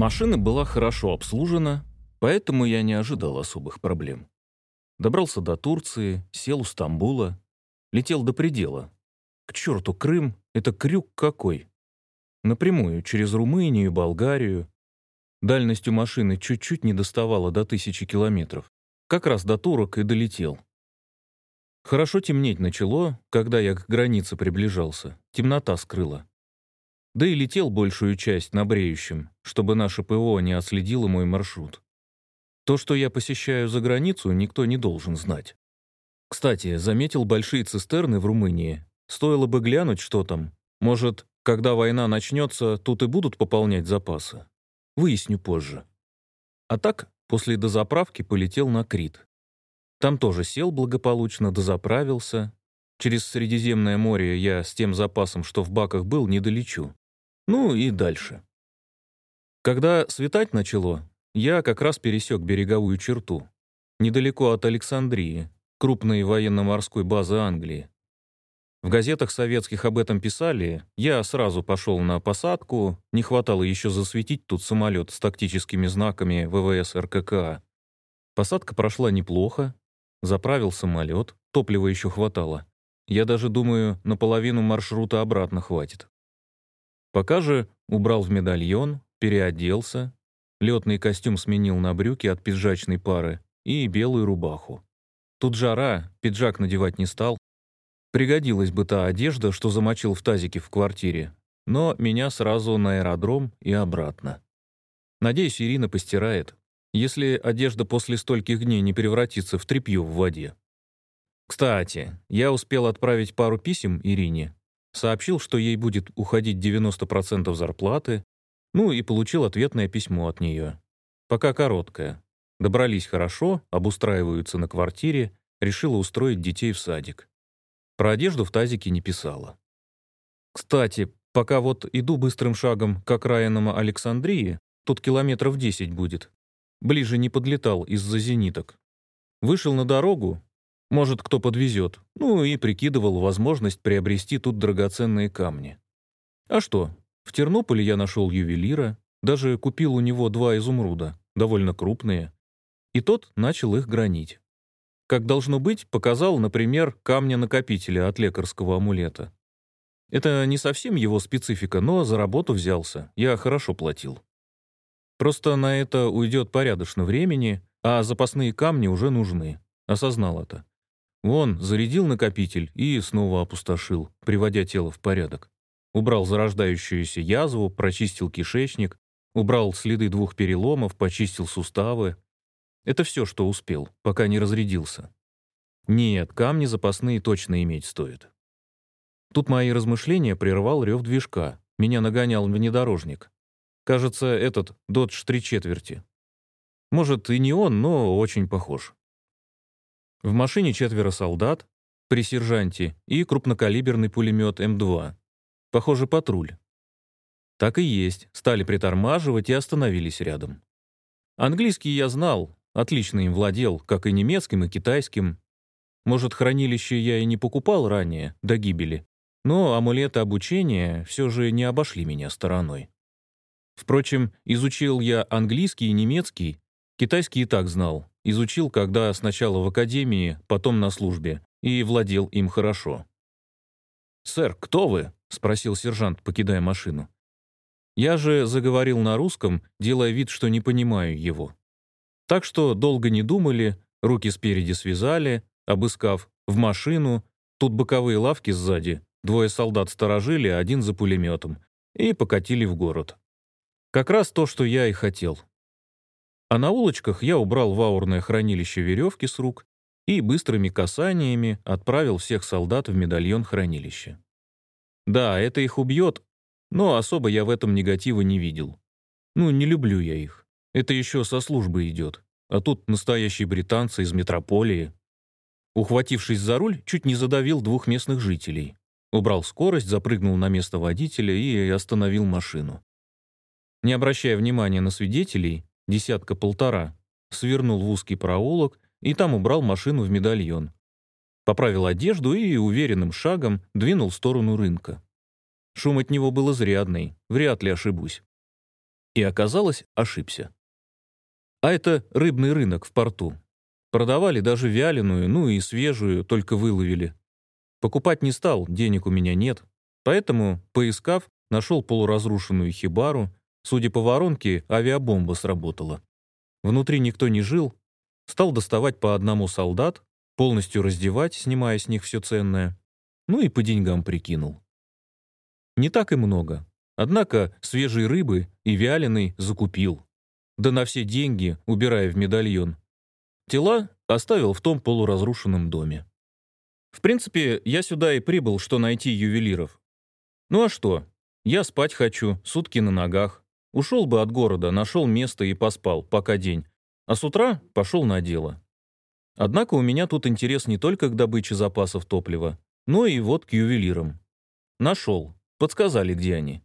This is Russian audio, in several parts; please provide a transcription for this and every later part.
Машина была хорошо обслужена, поэтому я не ожидал особых проблем. Добрался до Турции, сел у Стамбула, летел до предела. К черту Крым — это крюк какой. Напрямую, через Румынию Болгарию. Дальностью машины чуть-чуть не доставала до тысячи километров. Как раз до турок и долетел. Хорошо темнеть начало, когда я к границе приближался. Темнота скрыла. Да и летел большую часть на бреющем, чтобы наше ПВО не отследило мой маршрут. То, что я посещаю за границу, никто не должен знать. Кстати, заметил большие цистерны в Румынии. Стоило бы глянуть, что там. Может, когда война начнется, тут и будут пополнять запасы. Выясню позже. А так, после дозаправки полетел на Крит. Там тоже сел благополучно, дозаправился. Через Средиземное море я с тем запасом, что в баках был, не долечу. Ну и дальше. Когда светать начало, я как раз пересек береговую черту. Недалеко от Александрии, крупной военно-морской базы Англии. В газетах советских об этом писали, я сразу пошел на посадку, не хватало еще засветить тут самолет с тактическими знаками ВВС РККА. Посадка прошла неплохо, Заправил самолет, топлива еще хватало. Я даже думаю, наполовину маршрута обратно хватит. Пока же убрал в медальон, переоделся, летный костюм сменил на брюки от пиджачной пары и белую рубаху. Тут жара, пиджак надевать не стал. Пригодилась бы та одежда, что замочил в тазике в квартире, но меня сразу на аэродром и обратно. Надеюсь, Ирина постирает если одежда после стольких дней не превратится в тряпье в воде. Кстати, я успел отправить пару писем Ирине, сообщил, что ей будет уходить 90% зарплаты, ну и получил ответное письмо от нее. Пока короткое. Добрались хорошо, обустраиваются на квартире, решила устроить детей в садик. Про одежду в тазике не писала. Кстати, пока вот иду быстрым шагом к окраинам Александрии, тут километров 10 будет, Ближе не подлетал из-за зениток. Вышел на дорогу, может, кто подвезет, ну и прикидывал возможность приобрести тут драгоценные камни. А что, в Тернополе я нашел ювелира, даже купил у него два изумруда, довольно крупные, и тот начал их гранить. Как должно быть, показал, например, камня-накопителя от лекарского амулета. Это не совсем его специфика, но за работу взялся, я хорошо платил. Просто на это уйдет порядочно времени, а запасные камни уже нужны. Осознал это. Вон, зарядил накопитель и снова опустошил, приводя тело в порядок. Убрал зарождающуюся язву, прочистил кишечник, убрал следы двух переломов, почистил суставы. Это все, что успел, пока не разрядился. Нет, камни запасные точно иметь стоит. Тут мои размышления прервал рев движка. Меня нагонял внедорожник. Кажется, этот Додж три четверти. Может, и не он, но очень похож. В машине четверо солдат, при сержанте и крупнокалиберный пулемет М2. Похоже, патруль. Так и есть, стали притормаживать и остановились рядом. Английский я знал, отлично им владел, как и немецким, и китайским. Может, хранилище я и не покупал ранее, до гибели, но амулеты обучения все же не обошли меня стороной. Впрочем, изучил я английский и немецкий, китайский и так знал. Изучил, когда сначала в академии, потом на службе, и владел им хорошо. «Сэр, кто вы?» — спросил сержант, покидая машину. Я же заговорил на русском, делая вид, что не понимаю его. Так что долго не думали, руки спереди связали, обыскав, в машину, тут боковые лавки сзади, двое солдат сторожили, один за пулеметом, и покатили в город. Как раз то, что я и хотел. А на улочках я убрал в аурное хранилище веревки с рук и быстрыми касаниями отправил всех солдат в медальон хранилища. Да, это их убьет, но особо я в этом негатива не видел. Ну, не люблю я их. Это еще со службы идет. А тут настоящие британцы из метрополии. Ухватившись за руль, чуть не задавил двух местных жителей. Убрал скорость, запрыгнул на место водителя и остановил машину. Не обращая внимания на свидетелей, десятка-полтора, свернул в узкий проулок и там убрал машину в медальон. Поправил одежду и уверенным шагом двинул в сторону рынка. Шум от него был изрядный, вряд ли ошибусь. И оказалось, ошибся. А это рыбный рынок в порту. Продавали даже вяленую, ну и свежую, только выловили. Покупать не стал, денег у меня нет. Поэтому, поискав, нашел полуразрушенную хибару. Судя по воронке, авиабомба сработала. Внутри никто не жил. Стал доставать по одному солдат, полностью раздевать, снимая с них все ценное. Ну и по деньгам прикинул. Не так и много. Однако свежей рыбы и вяленой закупил. Да на все деньги, убирая в медальон. Тела оставил в том полуразрушенном доме. В принципе, я сюда и прибыл, что найти ювелиров. Ну а что? Я спать хочу, сутки на ногах. Ушел бы от города, нашел место и поспал, пока день. А с утра пошел на дело. Однако у меня тут интерес не только к добыче запасов топлива, но и вот к ювелирам. Нашел, подсказали, где они.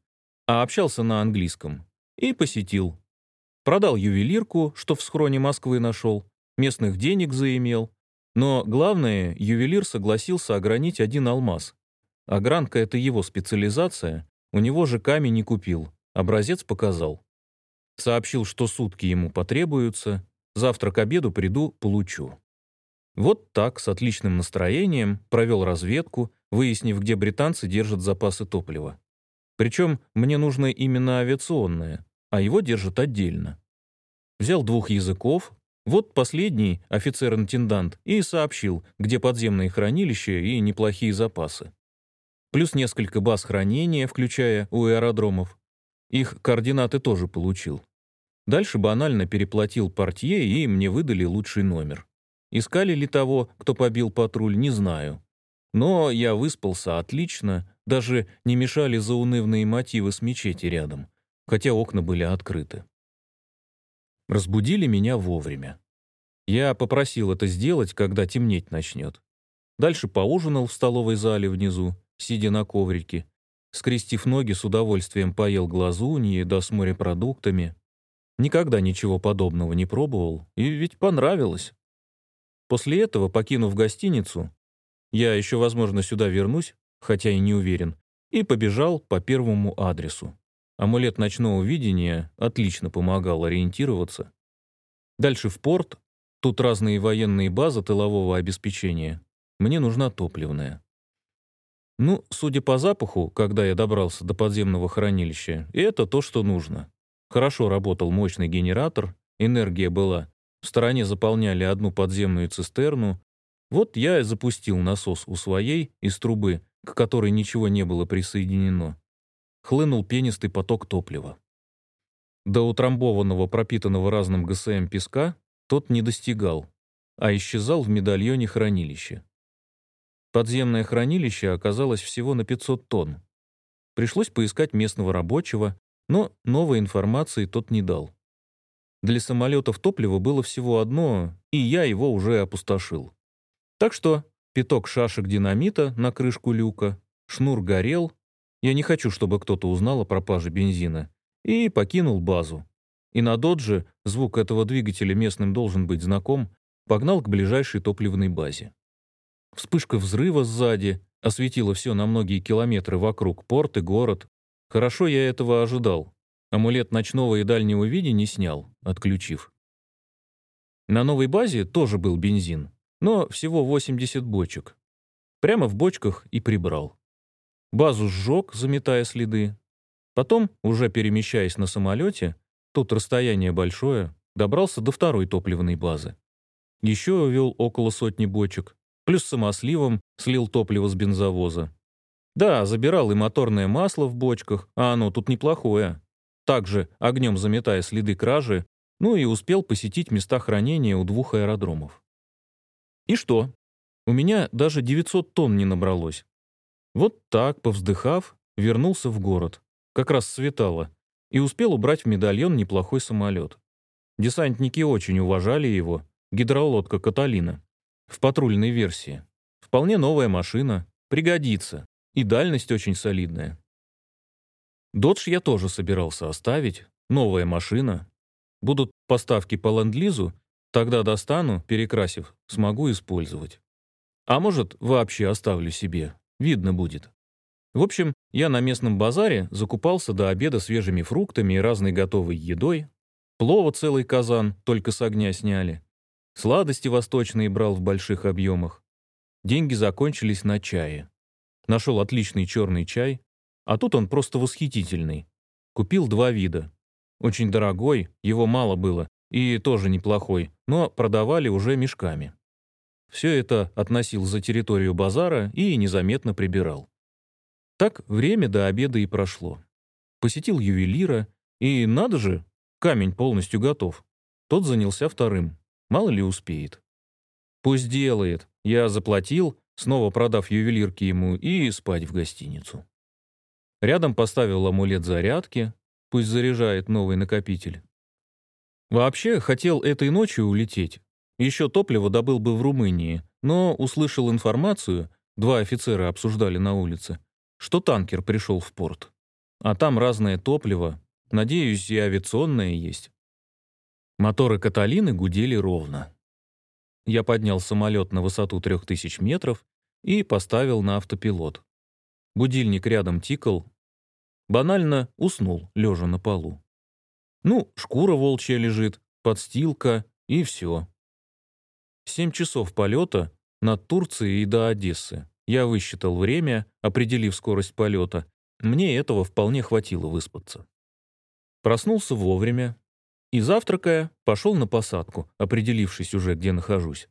А общался на английском. И посетил. Продал ювелирку, что в схроне Москвы нашел, местных денег заимел. Но главное, ювелир согласился огранить один алмаз. Огранка — это его специализация, у него же камень не купил, образец показал. Сообщил, что сутки ему потребуются, завтра к обеду приду, получу. Вот так, с отличным настроением, провел разведку, выяснив, где британцы держат запасы топлива. Причем мне нужно именно авиационное, а его держат отдельно. Взял двух языков, вот последний, офицер-интендант, и сообщил, где подземные хранилища и неплохие запасы. Плюс несколько баз хранения, включая у аэродромов. Их координаты тоже получил. Дальше банально переплатил портье, и мне выдали лучший номер. Искали ли того, кто побил патруль, не знаю. Но я выспался отлично, даже не мешали заунывные мотивы с мечети рядом, хотя окна были открыты. Разбудили меня вовремя. Я попросил это сделать, когда темнеть начнет. Дальше поужинал в столовой зале внизу, сидя на коврике. Скрестив ноги, с удовольствием поел глазуньи да с морепродуктами. Никогда ничего подобного не пробовал, и ведь понравилось. После этого, покинув гостиницу, я еще, возможно, сюда вернусь, хотя и не уверен, и побежал по первому адресу. Амулет ночного видения отлично помогал ориентироваться. Дальше в порт, тут разные военные базы тылового обеспечения. Мне нужна топливная. Ну, судя по запаху, когда я добрался до подземного хранилища, это то, что нужно. Хорошо работал мощный генератор, энергия была. В стороне заполняли одну подземную цистерну. Вот я и запустил насос у своей из трубы, к которой ничего не было присоединено хлынул пенистый поток топлива. До утрамбованного, пропитанного разным ГСМ песка тот не достигал, а исчезал в медальоне хранилища. Подземное хранилище оказалось всего на 500 тонн. Пришлось поискать местного рабочего, но новой информации тот не дал. Для самолетов топливо было всего одно, и я его уже опустошил. Так что пяток шашек динамита на крышку люка, шнур горел, я не хочу, чтобы кто-то узнал о пропаже бензина. И покинул базу. И на додже, звук этого двигателя местным должен быть знаком, погнал к ближайшей топливной базе. Вспышка взрыва сзади осветила все на многие километры вокруг, порт и город. Хорошо я этого ожидал. Амулет ночного и дальнего видения снял, отключив. На новой базе тоже был бензин, но всего 80 бочек. Прямо в бочках и прибрал. Базу сжег, заметая следы. Потом, уже перемещаясь на самолете, тут расстояние большое, добрался до второй топливной базы. Еще увел около сотни бочек, плюс самосливом слил топливо с бензовоза. Да, забирал и моторное масло в бочках, а оно тут неплохое. Также огнем заметая следы кражи, ну и успел посетить места хранения у двух аэродромов. И что? У меня даже 900 тонн не набралось. Вот так, повздыхав, вернулся в город. Как раз светало. И успел убрать в медальон неплохой самолет. Десантники очень уважали его. Гидролодка «Каталина». В патрульной версии. Вполне новая машина. Пригодится. И дальность очень солидная. Додж я тоже собирался оставить. Новая машина. Будут поставки по ленд-лизу, тогда достану, перекрасив, смогу использовать. А может, вообще оставлю себе. Видно будет. В общем, я на местном базаре закупался до обеда свежими фруктами и разной готовой едой. Плова целый казан, только с огня сняли. Сладости восточные брал в больших объемах. Деньги закончились на чае. Нашел отличный черный чай, а тут он просто восхитительный. Купил два вида. Очень дорогой, его мало было, и тоже неплохой, но продавали уже мешками. Все это относил за территорию базара и незаметно прибирал. Так время до обеда и прошло. Посетил ювелира, и, надо же, камень полностью готов. Тот занялся вторым. Мало ли успеет. Пусть делает. Я заплатил, снова продав ювелирки ему, и спать в гостиницу. Рядом поставил амулет зарядки, пусть заряжает новый накопитель. Вообще, хотел этой ночью улететь. Еще топливо добыл бы в Румынии, но услышал информацию, два офицера обсуждали на улице, что танкер пришел в порт. А там разное топливо, надеюсь, и авиационное есть. Моторы Каталины гудели ровно. Я поднял самолет на высоту 3000 метров и поставил на автопилот. Будильник рядом тикал. Банально уснул, лежа на полу. Ну, шкура волчья лежит, подстилка и все. Семь часов полета над Турцией и до Одессы. Я высчитал время, определив скорость полета. Мне этого вполне хватило выспаться. Проснулся вовремя и, завтракая, пошел на посадку, определившись уже, где нахожусь.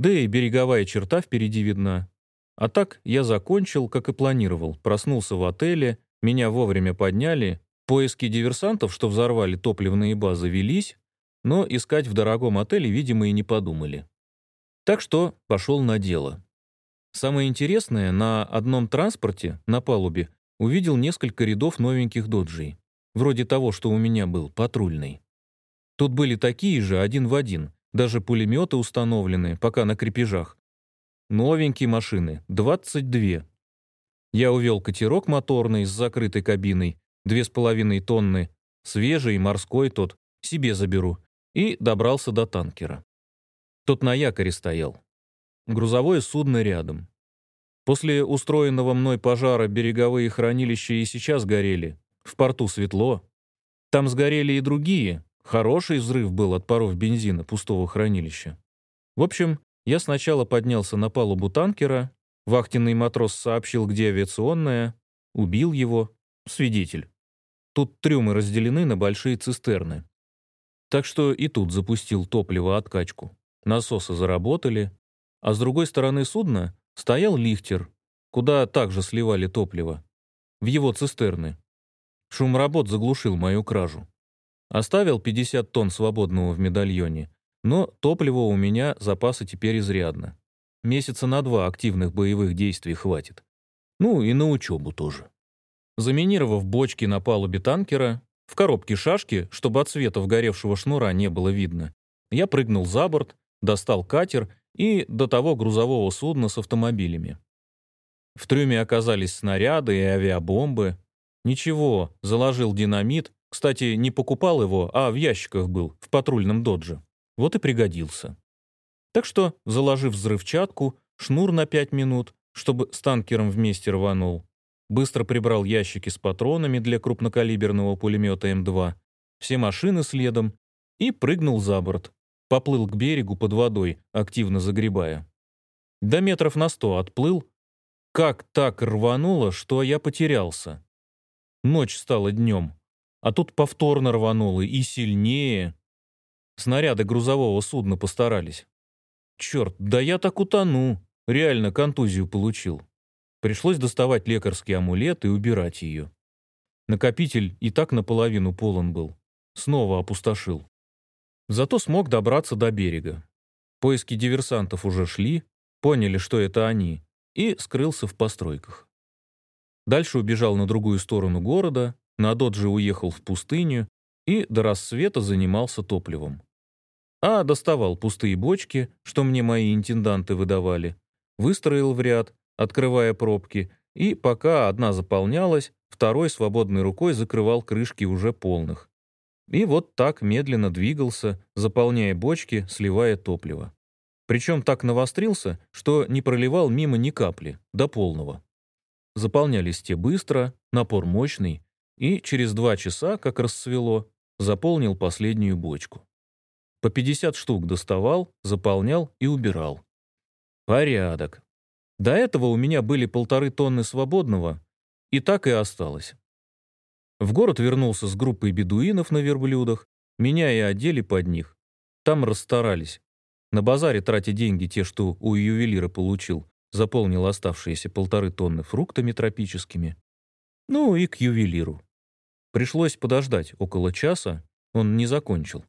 Да и береговая черта впереди видна. А так я закончил, как и планировал. Проснулся в отеле, меня вовремя подняли. Поиски диверсантов, что взорвали топливные базы, велись, но искать в дорогом отеле, видимо, и не подумали. Так что пошел на дело. Самое интересное, на одном транспорте, на палубе, увидел несколько рядов новеньких доджей. Вроде того, что у меня был, патрульный. Тут были такие же, один в один. Даже пулеметы установлены, пока на крепежах. Новенькие машины, 22. Я увел катерок моторный с закрытой кабиной, две с половиной тонны, свежий, морской тот, себе заберу, и добрался до танкера. Тот на якоре стоял, грузовое судно рядом. После устроенного мной пожара береговые хранилища и сейчас горели. В порту светло. Там сгорели и другие. Хороший взрыв был от паров бензина пустого хранилища. В общем, я сначала поднялся на палубу танкера, вахтенный матрос сообщил, где авиационная, убил его, свидетель. Тут трюмы разделены на большие цистерны. Так что и тут запустил топливо-откачку. Насосы заработали, а с другой стороны судна стоял лихтер, куда также сливали топливо. В его цистерны. Шум работ заглушил мою кражу. Оставил 50 тонн свободного в медальоне, но топлива у меня запасы теперь изрядно. Месяца на два активных боевых действий хватит. Ну и на учебу тоже. Заминировав бочки на палубе танкера, в коробке шашки, чтобы от света вгоревшего шнура не было видно, я прыгнул за борт, достал катер и до того грузового судна с автомобилями. В трюме оказались снаряды и авиабомбы. Ничего, заложил динамит, кстати, не покупал его, а в ящиках был, в патрульном додже. Вот и пригодился. Так что, заложив взрывчатку, шнур на пять минут, чтобы с танкером вместе рванул, быстро прибрал ящики с патронами для крупнокалиберного пулемета М2, все машины следом и прыгнул за борт, Поплыл к берегу под водой, активно загребая. До метров на сто отплыл. Как так рвануло, что я потерялся. Ночь стала днем. А тут повторно рвануло и сильнее. Снаряды грузового судна постарались. Черт, да я так утону. Реально контузию получил. Пришлось доставать лекарский амулет и убирать ее. Накопитель и так наполовину полон был. Снова опустошил. Зато смог добраться до берега. Поиски диверсантов уже шли, поняли, что это они, и скрылся в постройках. Дальше убежал на другую сторону города, на додже уехал в пустыню и до рассвета занимался топливом. А доставал пустые бочки, что мне мои интенданты выдавали, выстроил в ряд, открывая пробки, и пока одна заполнялась, второй свободной рукой закрывал крышки уже полных. И вот так медленно двигался, заполняя бочки, сливая топливо. Причем так навострился, что не проливал мимо ни капли, до полного. заполнялись те быстро, напор мощный, и через два часа, как расцвело, заполнил последнюю бочку. По 50 штук доставал, заполнял и убирал. Порядок. До этого у меня были полторы тонны свободного, и так и осталось. В город вернулся с группой бедуинов на верблюдах, меня и одели под них. Там расстарались. На базаре, тратя деньги, те, что у ювелира получил, заполнил оставшиеся полторы тонны фруктами тропическими. Ну и к ювелиру. Пришлось подождать около часа, он не закончил,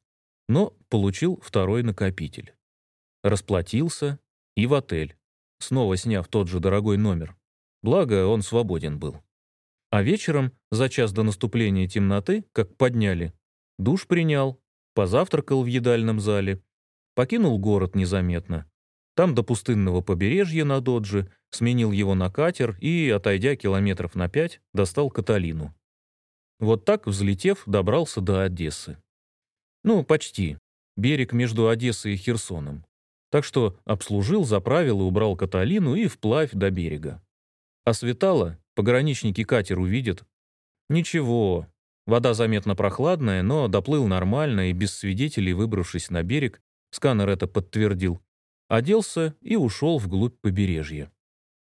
но получил второй накопитель. Расплатился и в отель, снова сняв тот же дорогой номер. Благо, он свободен был. А вечером, за час до наступления темноты, как подняли, душ принял, позавтракал в едальном зале, покинул город незаметно. Там до пустынного побережья на Додже, сменил его на катер и, отойдя километров на пять, достал Каталину. Вот так, взлетев, добрался до Одессы. Ну, почти. Берег между Одессой и Херсоном. Так что обслужил, заправил и убрал Каталину и вплавь до берега. А светало, пограничники катер увидят. Ничего, вода заметно прохладная, но доплыл нормально и без свидетелей, выбравшись на берег, сканер это подтвердил, оделся и ушел вглубь побережья.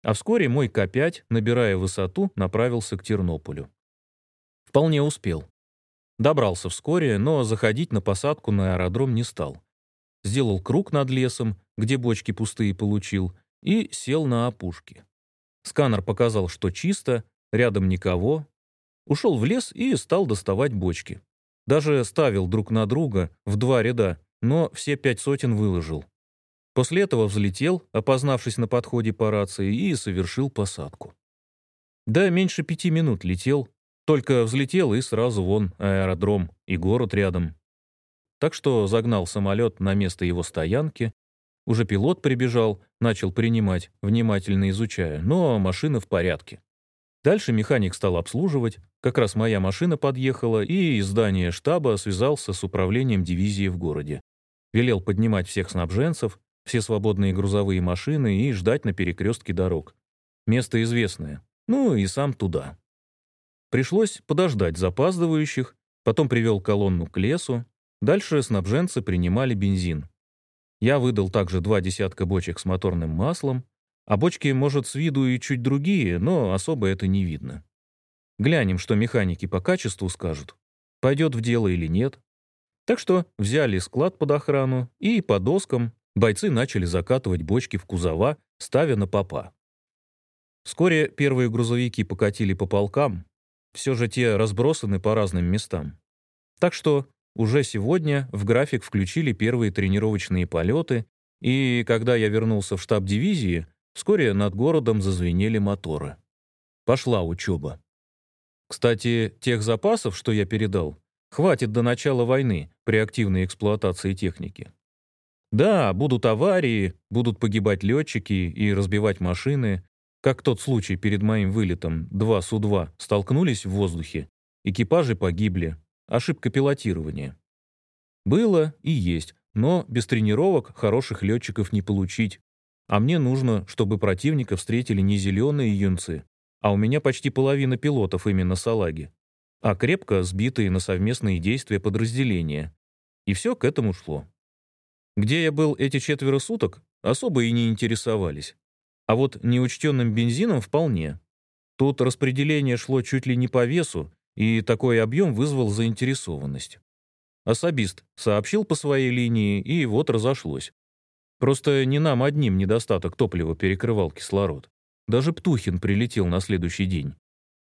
А вскоре мой К-5, набирая высоту, направился к Тернополю. Вполне успел. Добрался вскоре, но заходить на посадку на аэродром не стал. Сделал круг над лесом, где бочки пустые получил, и сел на опушке. Сканер показал, что чисто, рядом никого. Ушел в лес и стал доставать бочки. Даже ставил друг на друга в два ряда, но все пять сотен выложил. После этого взлетел, опознавшись на подходе по рации, и совершил посадку. Да, меньше пяти минут летел, только взлетел и сразу вон аэродром и город рядом. Так что загнал самолет на место его стоянки. Уже пилот прибежал, начал принимать, внимательно изучая, но машина в порядке. Дальше механик стал обслуживать, как раз моя машина подъехала, и из здания штаба связался с управлением дивизии в городе. Велел поднимать всех снабженцев, все свободные грузовые машины и ждать на перекрестке дорог. Место известное. Ну и сам туда. Пришлось подождать запаздывающих, потом привел колонну к лесу. Дальше снабженцы принимали бензин. Я выдал также два десятка бочек с моторным маслом, а бочки, может, с виду и чуть другие, но особо это не видно. Глянем, что механики по качеству скажут, пойдет в дело или нет. Так что взяли склад под охрану, и по доскам бойцы начали закатывать бочки в кузова, ставя на попа. Вскоре первые грузовики покатили по полкам, все же те разбросаны по разным местам. Так что уже сегодня в график включили первые тренировочные полеты, и когда я вернулся в штаб дивизии, вскоре над городом зазвенели моторы. Пошла учеба. Кстати, тех запасов, что я передал, хватит до начала войны при активной эксплуатации техники. Да, будут аварии, будут погибать летчики и разбивать машины, как тот случай перед моим вылетом, два Су-2 столкнулись в воздухе, экипажи погибли, ошибка пилотирования. Было и есть, но без тренировок хороших летчиков не получить. А мне нужно, чтобы противника встретили не зеленые юнцы, а у меня почти половина пилотов именно салаги, а крепко сбитые на совместные действия подразделения. И все к этому шло. Где я был эти четверо суток, особо и не интересовались. А вот неучтенным бензином вполне. Тут распределение шло чуть ли не по весу, и такой объем вызвал заинтересованность. Особист сообщил по своей линии, и вот разошлось. Просто не нам одним недостаток топлива перекрывал кислород. Даже Птухин прилетел на следующий день.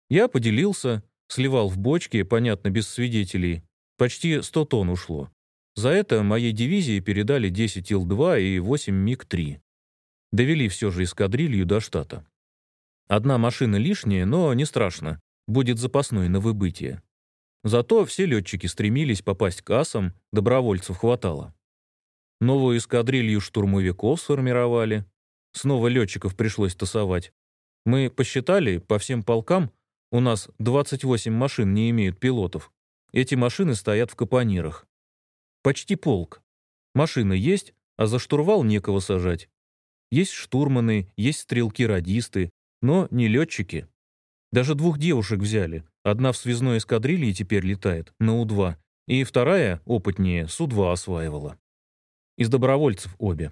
Я поделился, сливал в бочки, понятно, без свидетелей. Почти 100 тонн ушло. За это моей дивизии передали 10 Ил-2 и 8 МиГ-3. Довели все же эскадрилью до штата. Одна машина лишняя, но не страшно. Будет запасной на выбытие. Зато все летчики стремились попасть к асам, добровольцев хватало. Новую эскадрилью штурмовиков сформировали. Снова летчиков пришлось тасовать. Мы посчитали, по всем полкам у нас 28 машин не имеют пилотов. Эти машины стоят в капонирах. Почти полк. Машины есть, а за штурвал некого сажать. Есть штурманы, есть стрелки-радисты, но не летчики. Даже двух девушек взяли. Одна в связной эскадрилье теперь летает, на У-2, и вторая, опытнее, Су-2 осваивала. Из добровольцев обе.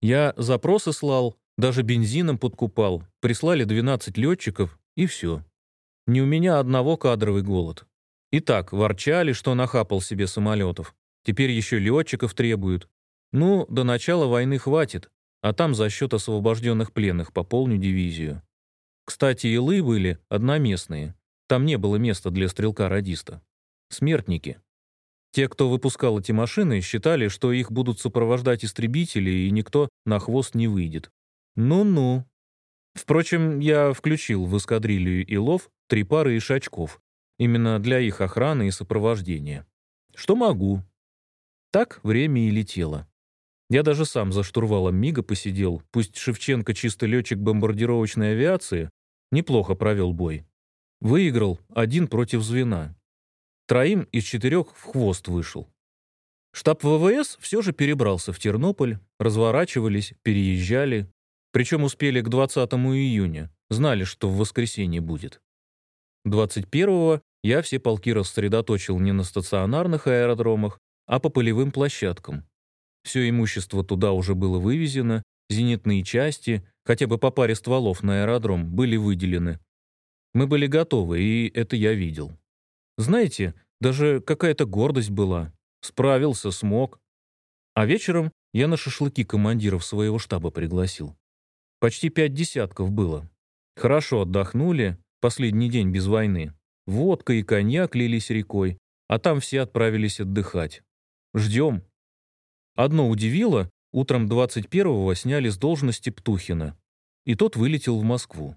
Я запросы слал, даже бензином подкупал, прислали 12 летчиков, и все. Не у меня одного кадровый голод. И так, ворчали, что нахапал себе самолетов. Теперь еще летчиков требуют. Ну, до начала войны хватит, а там за счет освобожденных пленных пополню дивизию. Кстати, илы были одноместные. Там не было места для стрелка-радиста. Смертники. Те, кто выпускал эти машины, считали, что их будут сопровождать истребители, и никто на хвост не выйдет. Ну-ну. Впрочем, я включил в эскадрилью Илов три пары ишачков, именно для их охраны и сопровождения. Что могу. Так время и летело. Я даже сам за штурвалом МИГа посидел, пусть Шевченко чисто летчик бомбардировочной авиации, неплохо провел бой. Выиграл один против звена. Троим из четырех в хвост вышел. Штаб ВВС все же перебрался в Тернополь, разворачивались, переезжали, причем успели к 20 июня, знали, что в воскресенье будет. 21-го я все полки рассредоточил не на стационарных аэродромах, а по полевым площадкам. Все имущество туда уже было вывезено, зенитные части, хотя бы по паре стволов на аэродром, были выделены. Мы были готовы, и это я видел. Знаете, даже какая-то гордость была. Справился, смог. А вечером я на шашлыки командиров своего штаба пригласил. Почти пять десятков было. Хорошо отдохнули, последний день без войны. Водка и коньяк лились рекой, а там все отправились отдыхать. Ждем. Одно удивило, утром 21-го сняли с должности Птухина, и тот вылетел в Москву.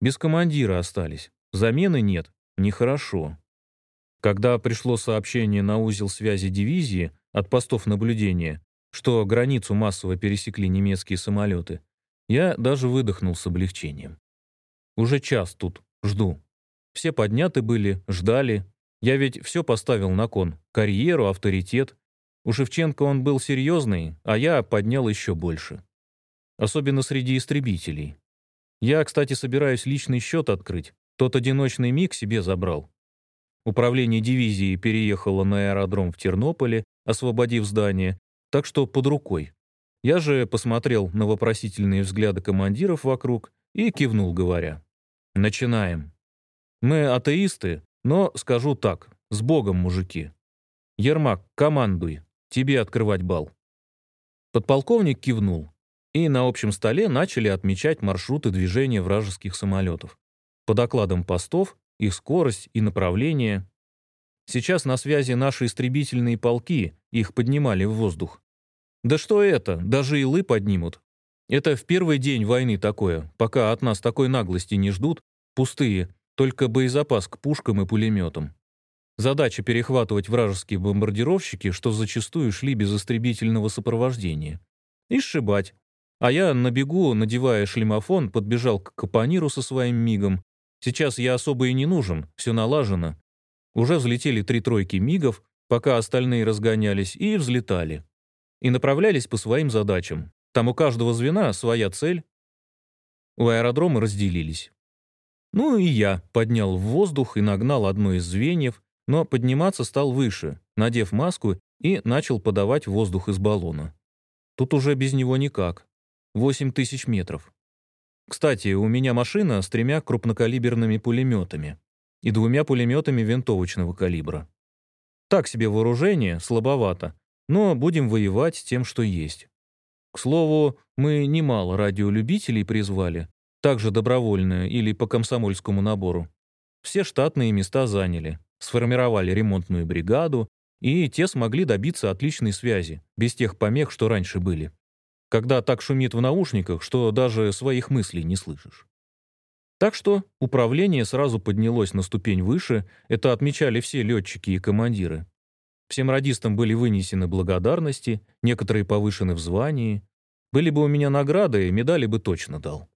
Без командира остались, замены нет, нехорошо. Когда пришло сообщение на узел связи дивизии от постов наблюдения, что границу массово пересекли немецкие самолеты, я даже выдохнул с облегчением. Уже час тут, жду. Все подняты были, ждали. Я ведь все поставил на кон. Карьеру, авторитет. У Шевченко он был серьезный, а я поднял еще больше. Особенно среди истребителей. Я, кстати, собираюсь личный счет открыть. Тот одиночный миг себе забрал. Управление дивизии переехало на аэродром в Тернополе, освободив здание, так что под рукой. Я же посмотрел на вопросительные взгляды командиров вокруг и кивнул, говоря. «Начинаем. Мы атеисты, но скажу так, с Богом, мужики. Ермак, командуй, тебе открывать бал». Подполковник кивнул, и на общем столе начали отмечать маршруты движения вражеских самолетов. По докладам постов их скорость и направление. Сейчас на связи наши истребительные полки, их поднимали в воздух. Да что это, даже илы поднимут. Это в первый день войны такое, пока от нас такой наглости не ждут, пустые, только боезапас к пушкам и пулеметам. Задача перехватывать вражеские бомбардировщики, что зачастую шли без истребительного сопровождения. И сшибать. А я на бегу, надевая шлемофон, подбежал к капониру со своим мигом Сейчас я особо и не нужен, все налажено. Уже взлетели три тройки мигов, пока остальные разгонялись, и взлетали. И направлялись по своим задачам. Там у каждого звена своя цель. У аэродрома разделились. Ну и я поднял в воздух и нагнал одно из звеньев, но подниматься стал выше, надев маску и начал подавать воздух из баллона. Тут уже без него никак. 8 тысяч метров. Кстати, у меня машина с тремя крупнокалиберными пулеметами и двумя пулеметами винтовочного калибра. Так себе вооружение, слабовато, но будем воевать с тем, что есть. К слову, мы немало радиолюбителей призвали, также добровольно или по комсомольскому набору. Все штатные места заняли, сформировали ремонтную бригаду, и те смогли добиться отличной связи, без тех помех, что раньше были когда так шумит в наушниках, что даже своих мыслей не слышишь. Так что управление сразу поднялось на ступень выше, это отмечали все летчики и командиры. Всем радистам были вынесены благодарности, некоторые повышены в звании. Были бы у меня награды, медали бы точно дал.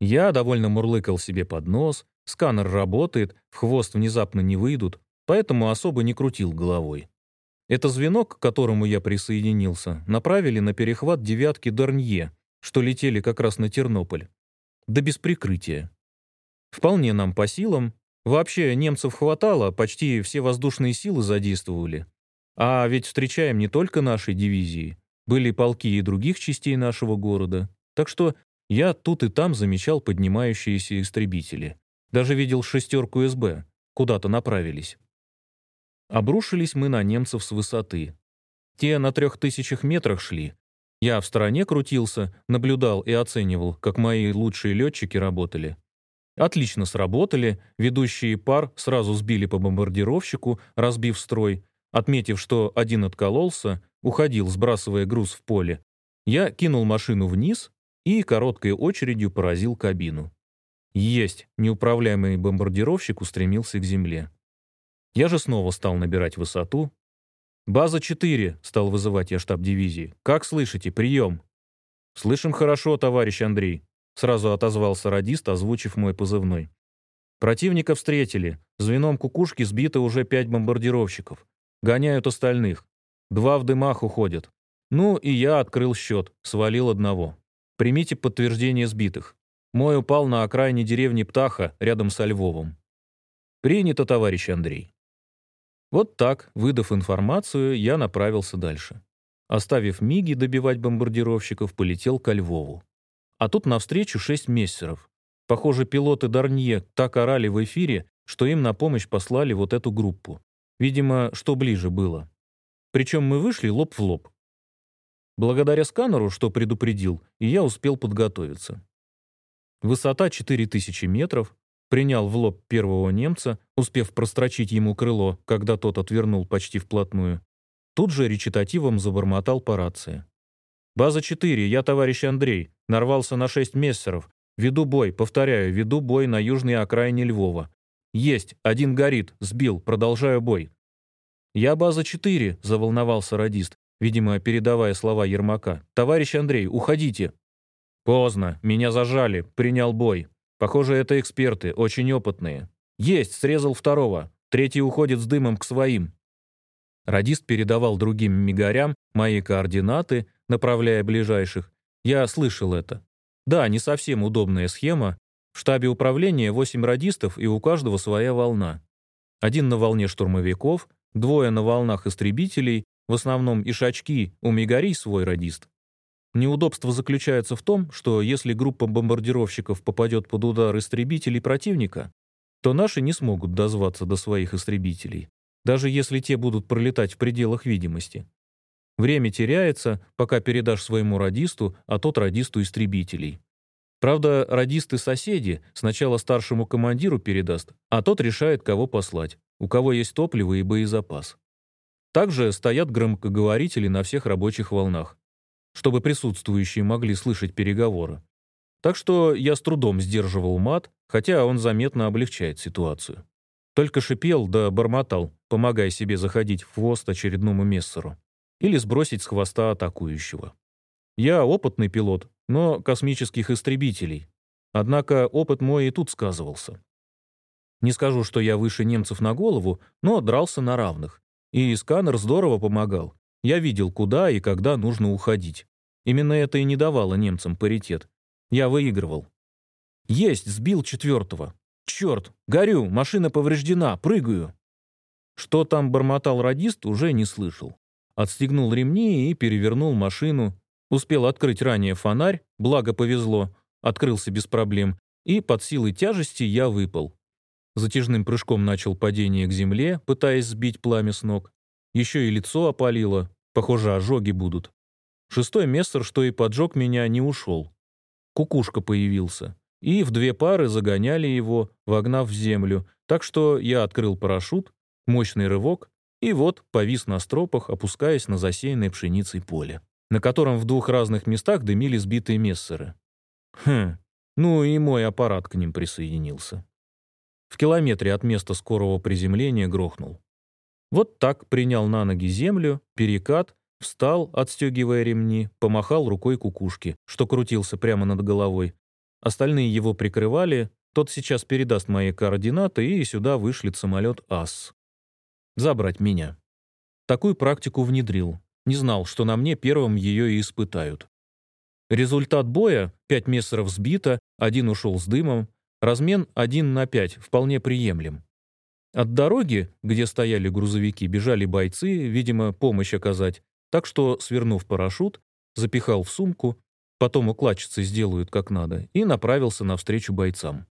Я довольно мурлыкал себе под нос, сканер работает, в хвост внезапно не выйдут, поэтому особо не крутил головой. Это звено, к которому я присоединился, направили на перехват девятки Дарнье, что летели как раз на Тернополь. Да без прикрытия. Вполне нам по силам. Вообще немцев хватало, почти все воздушные силы задействовали. А ведь встречаем не только наши дивизии. Были полки и других частей нашего города. Так что я тут и там замечал поднимающиеся истребители. Даже видел шестерку СБ. Куда-то направились. Обрушились мы на немцев с высоты. Те на трех тысячах метрах шли. Я в стороне крутился, наблюдал и оценивал, как мои лучшие летчики работали. Отлично сработали, ведущие пар сразу сбили по бомбардировщику, разбив строй. Отметив, что один откололся, уходил, сбрасывая груз в поле. Я кинул машину вниз и короткой очередью поразил кабину. Есть, неуправляемый бомбардировщик устремился к земле. Я же снова стал набирать высоту. «База 4», — стал вызывать я штаб дивизии. «Как слышите? Прием!» «Слышим хорошо, товарищ Андрей», — сразу отозвался радист, озвучив мой позывной. «Противника встретили. Звеном кукушки сбито уже пять бомбардировщиков. Гоняют остальных. Два в дымах уходят. Ну и я открыл счет, свалил одного. Примите подтверждение сбитых. Мой упал на окраине деревни Птаха, рядом со Львовом. Принято, товарищ Андрей. Вот так, выдав информацию, я направился дальше. Оставив Миги добивать бомбардировщиков, полетел ко Львову. А тут навстречу шесть мессеров. Похоже, пилоты Дарнье так орали в эфире, что им на помощь послали вот эту группу. Видимо, что ближе было. Причем мы вышли лоб в лоб. Благодаря сканеру, что предупредил, и я успел подготовиться. Высота 4000 метров, принял в лоб первого немца, успев прострочить ему крыло, когда тот отвернул почти вплотную. Тут же речитативом забормотал по рации. «База 4, я товарищ Андрей, нарвался на 6 мессеров. Веду бой, повторяю, веду бой на южной окраине Львова. Есть, один горит, сбил, продолжаю бой. «Я база 4», — заволновался радист, видимо, передавая слова Ермака. «Товарищ Андрей, уходите». «Поздно, меня зажали, принял бой. Похоже, это эксперты, очень опытные. Есть, срезал второго. Третий уходит с дымом к своим». Радист передавал другим мигарям мои координаты, направляя ближайших. Я слышал это. Да, не совсем удобная схема. В штабе управления 8 радистов, и у каждого своя волна. Один на волне штурмовиков, Двое на волнах истребителей, в основном ишачки, у Мегарий свой радист. Неудобство заключается в том, что если группа бомбардировщиков попадет под удар истребителей противника, то наши не смогут дозваться до своих истребителей, даже если те будут пролетать в пределах видимости. Время теряется, пока передашь своему радисту, а тот радисту истребителей. Правда, радисты-соседи сначала старшему командиру передаст, а тот решает, кого послать у кого есть топливо и боезапас. Также стоят громкоговорители на всех рабочих волнах, чтобы присутствующие могли слышать переговоры. Так что я с трудом сдерживал мат, хотя он заметно облегчает ситуацию. Только шипел да бормотал, помогая себе заходить в хвост очередному мессеру или сбросить с хвоста атакующего. Я опытный пилот, но космических истребителей. Однако опыт мой и тут сказывался. Не скажу, что я выше немцев на голову, но дрался на равных. И сканер здорово помогал. Я видел, куда и когда нужно уходить. Именно это и не давало немцам паритет. Я выигрывал. Есть, сбил четвертого. Черт, горю, машина повреждена, прыгаю. Что там бормотал радист, уже не слышал. Отстегнул ремни и перевернул машину. Успел открыть ранее фонарь, благо повезло, открылся без проблем, и под силой тяжести я выпал. Затяжным прыжком начал падение к земле, пытаясь сбить пламя с ног. Еще и лицо опалило. Похоже, ожоги будут. Шестой мессер, что и поджег меня, не ушел. Кукушка появился. И в две пары загоняли его, вогнав в землю. Так что я открыл парашют, мощный рывок, и вот повис на стропах, опускаясь на засеянное пшеницей поле, на котором в двух разных местах дымили сбитые мессеры. Хм, ну и мой аппарат к ним присоединился в километре от места скорого приземления грохнул. Вот так принял на ноги землю, перекат, встал, отстегивая ремни, помахал рукой кукушки, что крутился прямо над головой. Остальные его прикрывали, тот сейчас передаст мои координаты, и сюда вышлет самолет АС. Забрать меня. Такую практику внедрил. Не знал, что на мне первым ее и испытают. Результат боя — пять мессеров сбито, один ушел с дымом, размен 1 на 5 вполне приемлем. От дороги, где стояли грузовики, бежали бойцы, видимо, помощь оказать, так что, свернув парашют, запихал в сумку, потом укладчицы сделают как надо, и направился навстречу бойцам.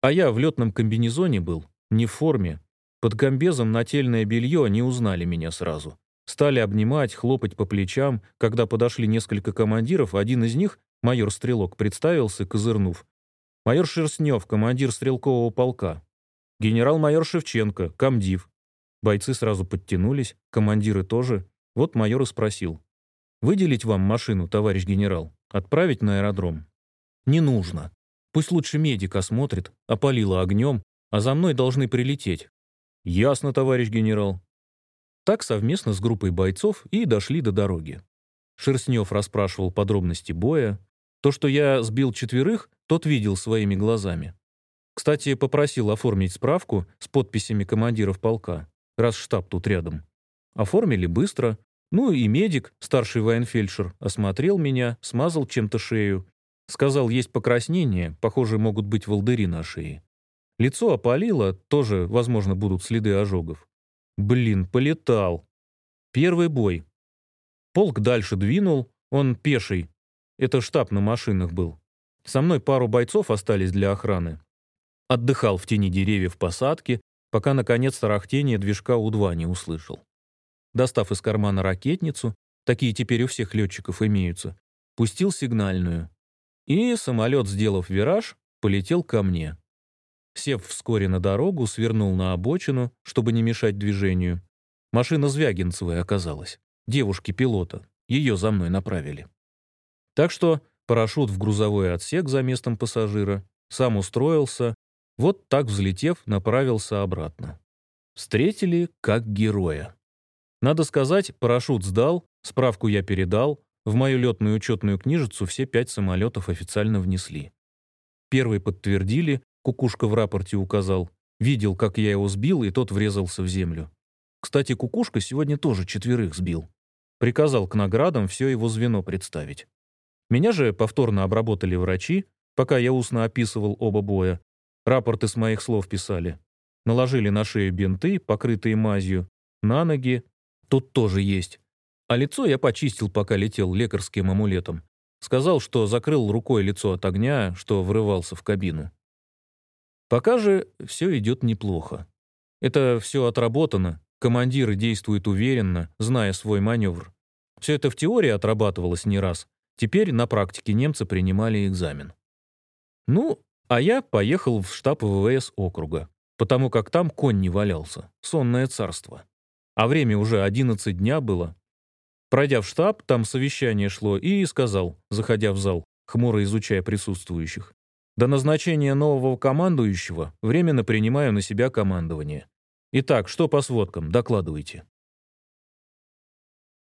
А я в летном комбинезоне был, не в форме. Под комбезом нательное белье они узнали меня сразу. Стали обнимать, хлопать по плечам. Когда подошли несколько командиров, один из них, майор Стрелок, представился, козырнув. Майор Шерстнев, командир стрелкового полка. Генерал-майор Шевченко, комдив. Бойцы сразу подтянулись, командиры тоже. Вот майор и спросил. «Выделить вам машину, товарищ генерал? Отправить на аэродром?» «Не нужно. Пусть лучше медик осмотрит, опалило огнем, а за мной должны прилететь». «Ясно, товарищ генерал. Так совместно с группой бойцов и дошли до дороги. Шерстнев расспрашивал подробности боя. То, что я сбил четверых, тот видел своими глазами. Кстати, попросил оформить справку с подписями командиров полка, раз штаб тут рядом. Оформили быстро. Ну и медик, старший военфельдшер, осмотрел меня, смазал чем-то шею. Сказал, есть покраснение, похоже, могут быть волдыри на шее. Лицо опалило, тоже, возможно, будут следы ожогов. Блин, полетал. Первый бой. Полк дальше двинул, он пеший. Это штаб на машинах был. Со мной пару бойцов остались для охраны. Отдыхал в тени деревьев посадки, пока, наконец, тарахтение движка У-2 не услышал. Достав из кармана ракетницу, такие теперь у всех летчиков имеются, пустил сигнальную. И самолет, сделав вираж, полетел ко мне. Сев вскоре на дорогу, свернул на обочину, чтобы не мешать движению. Машина Звягинцевой оказалась. Девушки-пилота. Ее за мной направили. Так что парашют в грузовой отсек за местом пассажира, сам устроился, вот так взлетев, направился обратно. Встретили как героя. Надо сказать, парашют сдал, справку я передал, в мою летную учетную книжицу все пять самолетов официально внесли. Первый подтвердили, Кукушка в рапорте указал. Видел, как я его сбил, и тот врезался в землю. Кстати, Кукушка сегодня тоже четверых сбил. Приказал к наградам все его звено представить. Меня же повторно обработали врачи, пока я устно описывал оба боя. Рапорты с моих слов писали. Наложили на шею бинты, покрытые мазью, на ноги. Тут тоже есть. А лицо я почистил, пока летел лекарским амулетом. Сказал, что закрыл рукой лицо от огня, что врывался в кабину. Пока же все идет неплохо. Это все отработано, командиры действуют уверенно, зная свой маневр. Все это в теории отрабатывалось не раз. Теперь на практике немцы принимали экзамен. Ну, а я поехал в штаб ВВС округа, потому как там конь не валялся, сонное царство. А время уже 11 дня было. Пройдя в штаб, там совещание шло, и сказал, заходя в зал, хмуро изучая присутствующих. До назначения нового командующего временно принимаю на себя командование. Итак, что по сводкам? Докладывайте.